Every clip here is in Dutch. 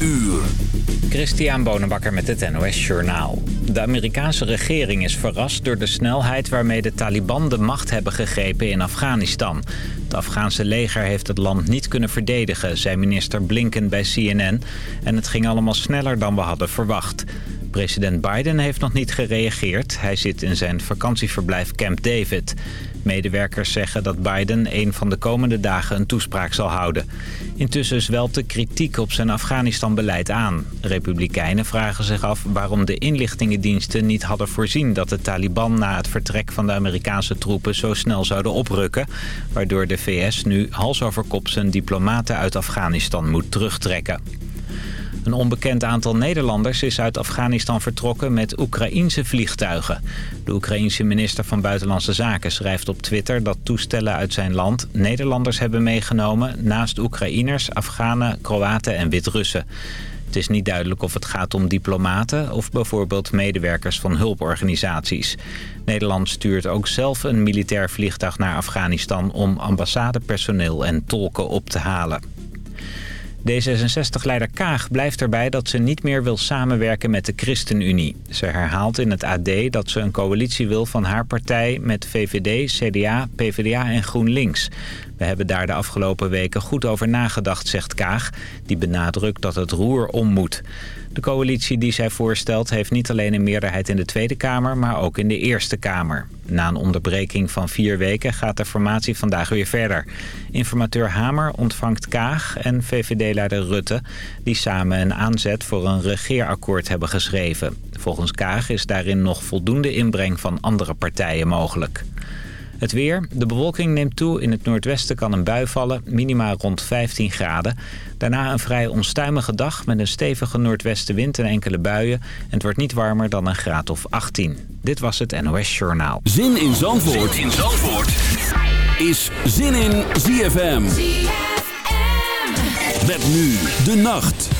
uur. Christian Bonenbakker met het NOS Journaal. De Amerikaanse regering is verrast door de snelheid waarmee de Taliban de macht hebben gegrepen in Afghanistan. Het Afghaanse leger heeft het land niet kunnen verdedigen, zei minister Blinken bij CNN. En het ging allemaal sneller dan we hadden verwacht. President Biden heeft nog niet gereageerd. Hij zit in zijn vakantieverblijf Camp David. Medewerkers zeggen dat Biden een van de komende dagen een toespraak zal houden. Intussen zwelt de kritiek op zijn Afghanistan-beleid aan. Republikeinen vragen zich af waarom de inlichtingendiensten niet hadden voorzien... dat de Taliban na het vertrek van de Amerikaanse troepen zo snel zouden oprukken... waardoor de VS nu hals over kop zijn diplomaten uit Afghanistan moet terugtrekken. Een onbekend aantal Nederlanders is uit Afghanistan vertrokken met Oekraïense vliegtuigen. De Oekraïense minister van Buitenlandse Zaken schrijft op Twitter dat toestellen uit zijn land Nederlanders hebben meegenomen naast Oekraïners, Afghanen, Kroaten en Wit-Russen. Het is niet duidelijk of het gaat om diplomaten of bijvoorbeeld medewerkers van hulporganisaties. Nederland stuurt ook zelf een militair vliegtuig naar Afghanistan om ambassadepersoneel en tolken op te halen. D66-leider Kaag blijft erbij dat ze niet meer wil samenwerken met de ChristenUnie. Ze herhaalt in het AD dat ze een coalitie wil van haar partij met VVD, CDA, PvdA en GroenLinks. We hebben daar de afgelopen weken goed over nagedacht, zegt Kaag. Die benadrukt dat het roer om moet. De coalitie die zij voorstelt heeft niet alleen een meerderheid in de Tweede Kamer, maar ook in de Eerste Kamer. Na een onderbreking van vier weken gaat de formatie vandaag weer verder. Informateur Hamer ontvangt Kaag en VVD-leider Rutte... die samen een aanzet voor een regeerakkoord hebben geschreven. Volgens Kaag is daarin nog voldoende inbreng van andere partijen mogelijk. Het weer. De bewolking neemt toe. In het noordwesten kan een bui vallen. Minima rond 15 graden. Daarna een vrij onstuimige dag met een stevige noordwestenwind en enkele buien. En het wordt niet warmer dan een graad of 18. Dit was het NOS Journaal. Zin in Zandvoort, zin in Zandvoort. is Zin in ZFM. ZFM. Met nu de nacht.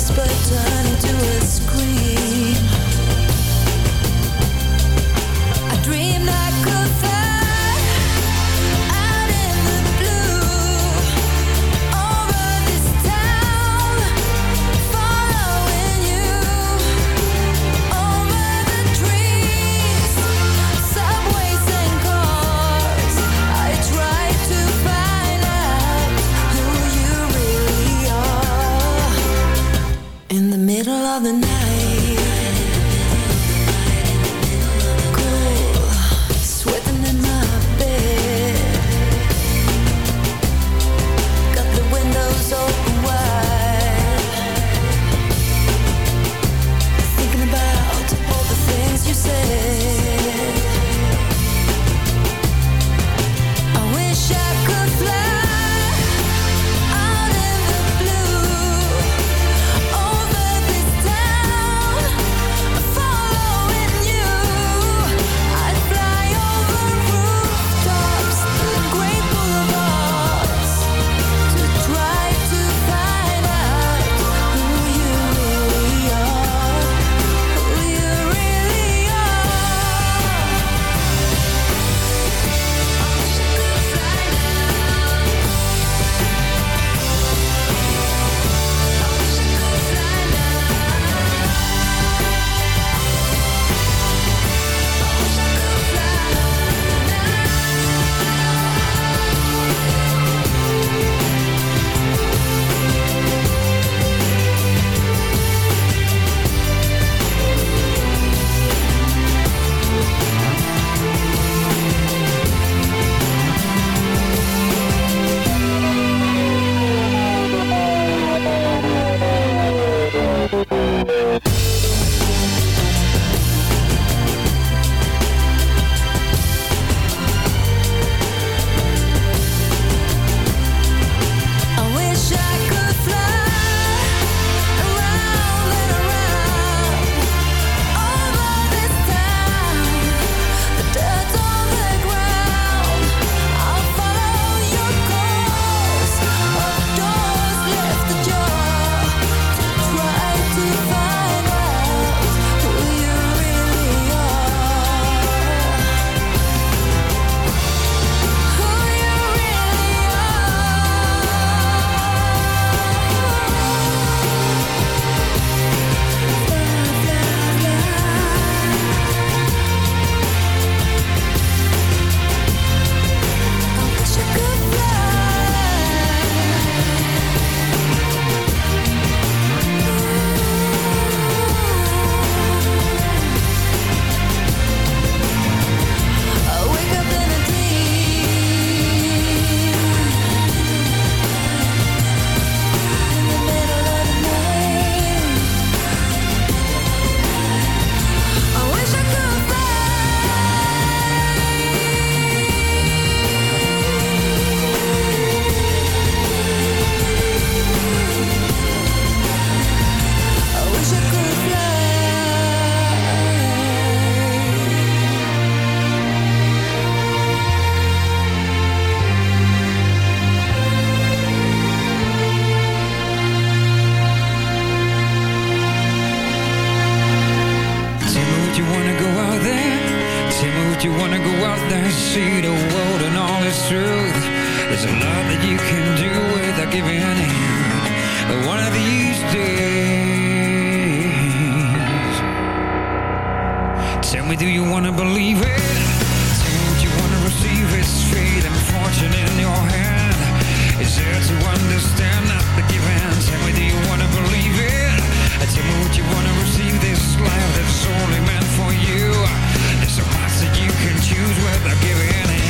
whisper turn into a scream Do you wanna go out there and see the world and all its truth There's a lot that you can do without giving in But one of these days Tell me do you wanna believe it? Tell me, Do you wanna receive it fate and fortune in your hand? Is there to understand not the giving? Tell me do you wanna believe it? Tell me would you wanna receive this life that's only meant for choose without giving in.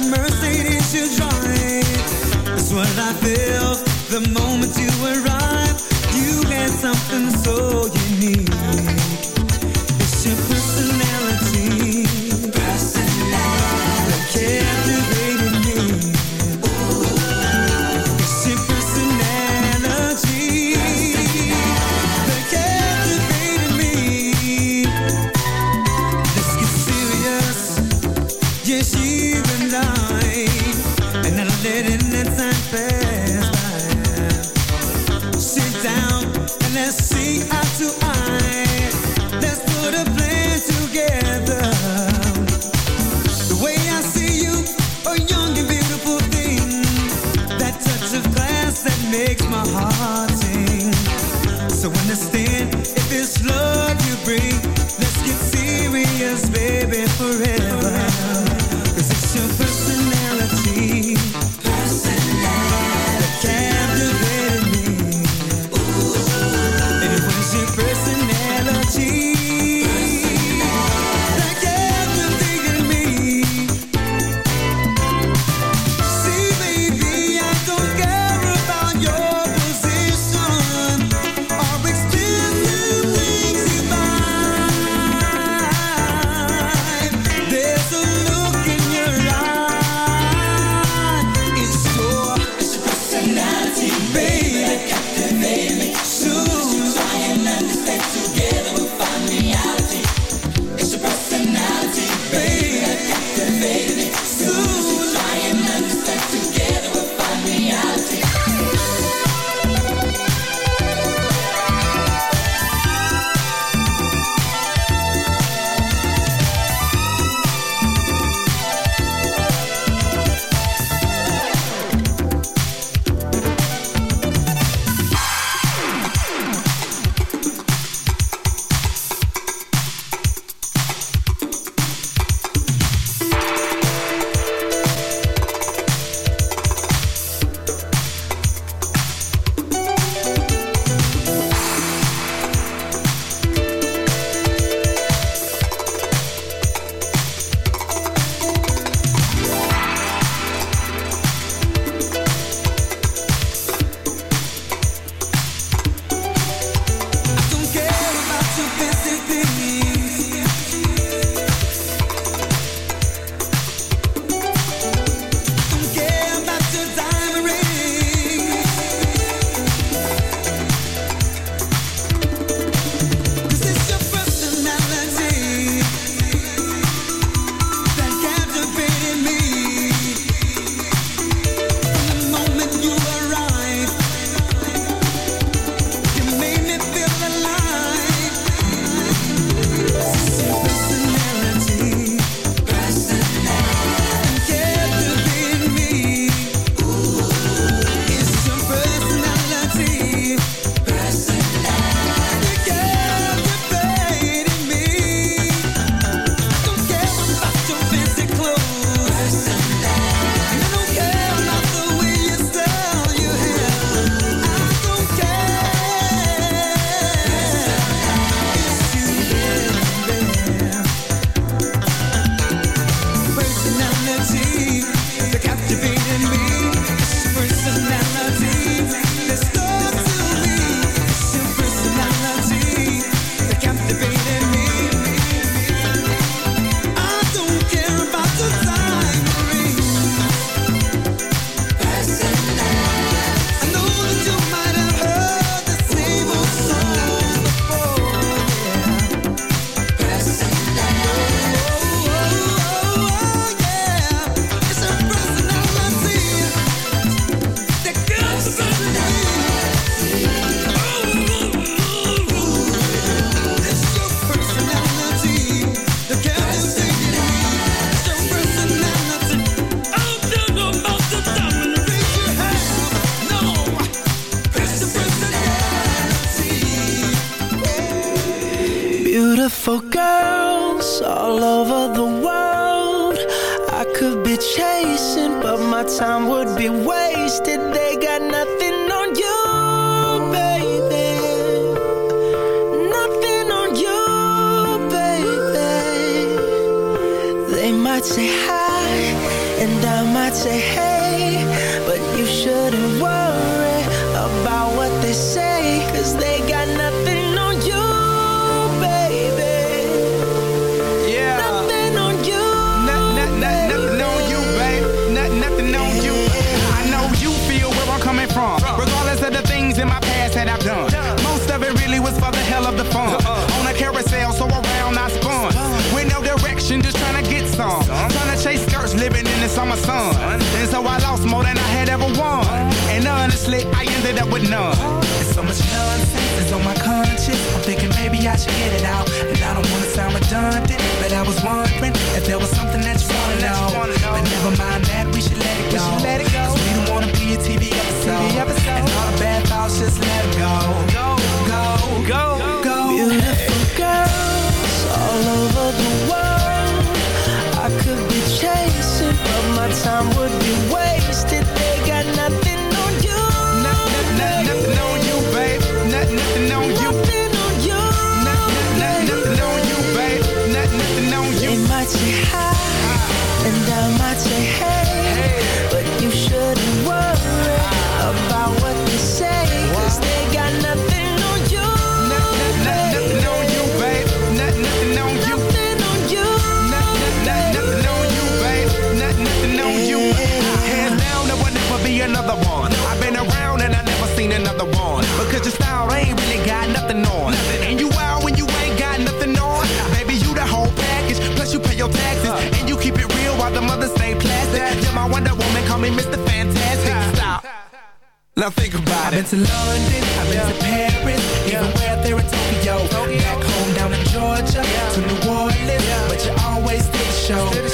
the Mercedes you drive. That's what I feel the moment you on. There's so much nonsense is on my conscience. I'm thinking maybe I should get it out now think about it. I've been to London, I've been to Paris, even where they're in Tokyo. Back home down in Georgia, to New Orleans, but you always did show.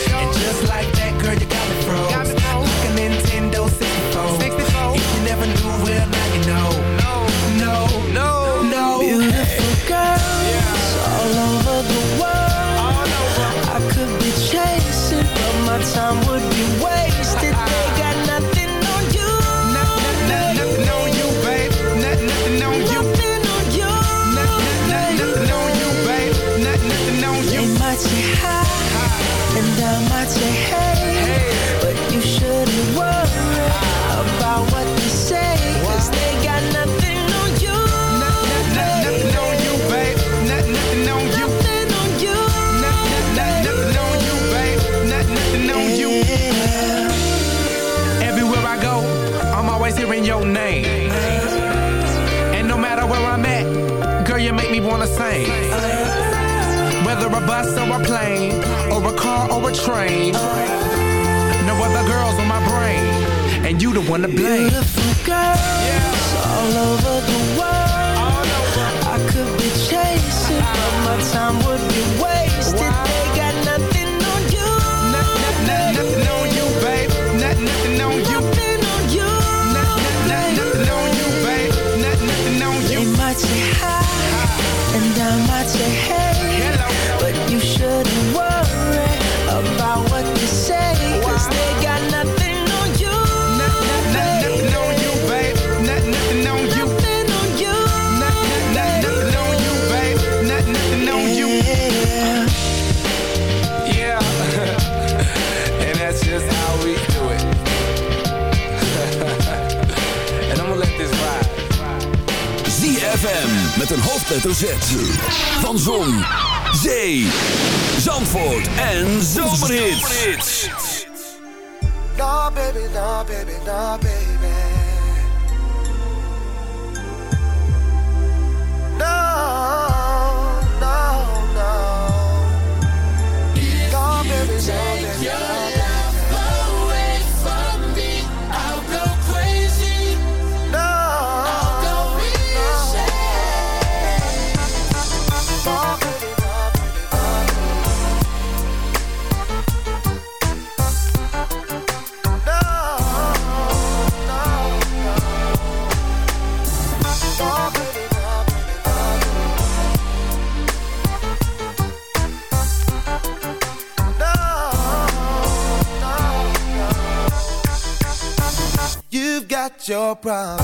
car or a train. No other girls on my brain, and you the one to blame. Beautiful girls all over the world. I could be chasing, but my time would be wasted een hoofdletter Z. Van Zon, Zee, Zandvoort en Zomerhits. Nah, baby, nah, baby, nah, your problem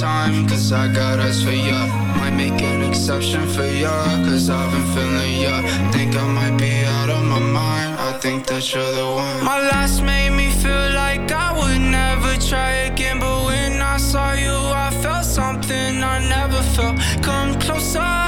time, cause I got eyes for ya. Might make an exception for ya, cause I've been feeling ya. Think I might be out of my mind, I think that you're the one. My last made me feel like I would never try again, but when I saw you, I felt something I never felt. Come closer.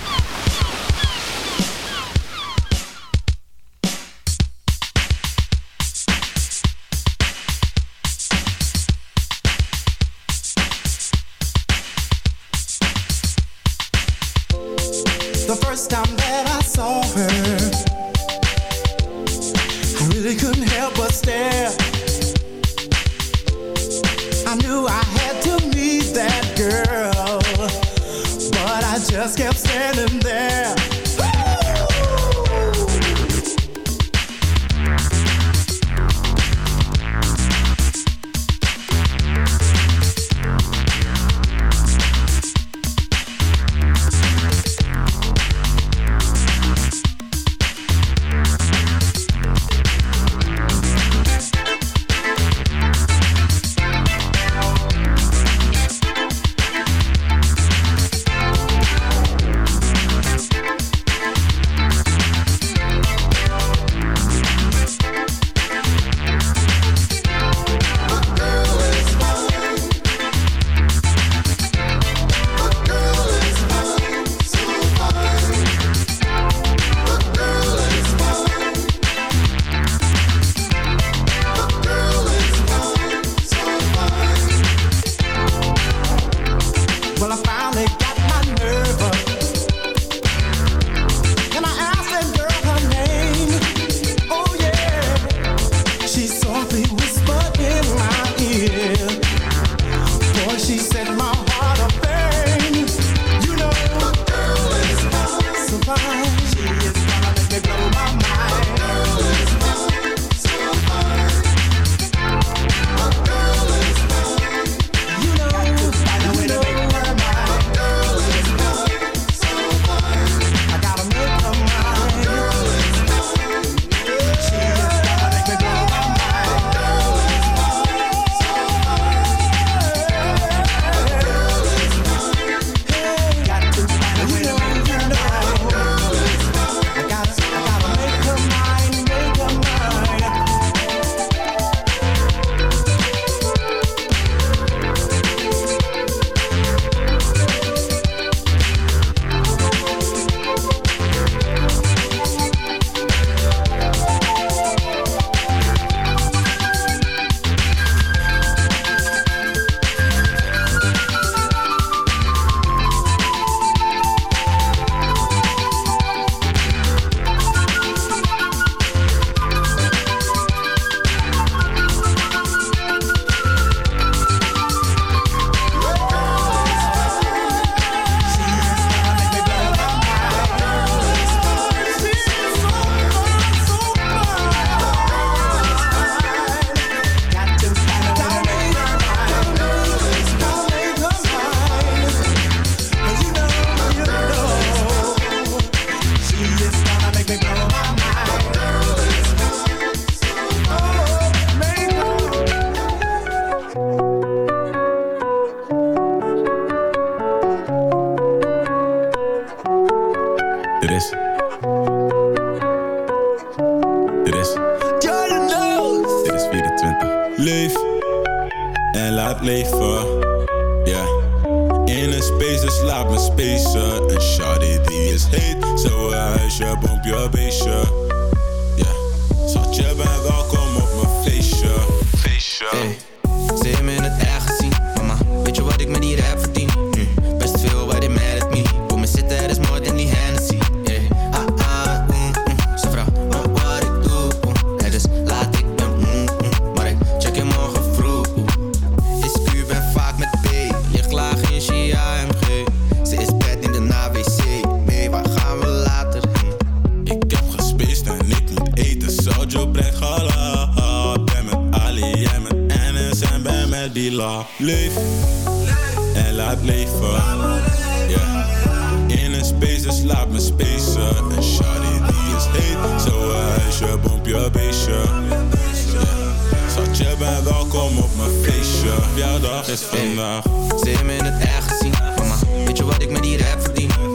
feestje. Yeah. Schat, je bent welkom op mijn feestje. Feestje. leef. En laat leven. In een space, dus laat me spacen. En shawty die is heet. Zo huisje, bomp je beestje. Zat je bent welkom op mijn feestje. Jouw dag is vandaag. Hey, ze hebben het echt gezien, mama. Weet je wat ik met die rap verdien?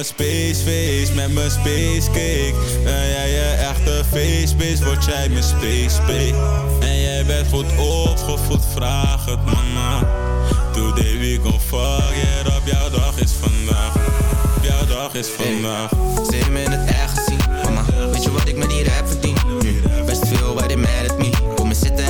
mijn spaceface, met mijn spacecake. Ben jij je echte faceface, word jij mijn spacecake. En jij bent goed opgevoed, vraag het mama. Today we go fuck it up, jouw dag is vandaag. Jouw dag is vandaag. Hey, ze in het echt gezien, mama. Weet je wat ik met hier rap verdien? Best veel, why they mad at me? Kom eens zitten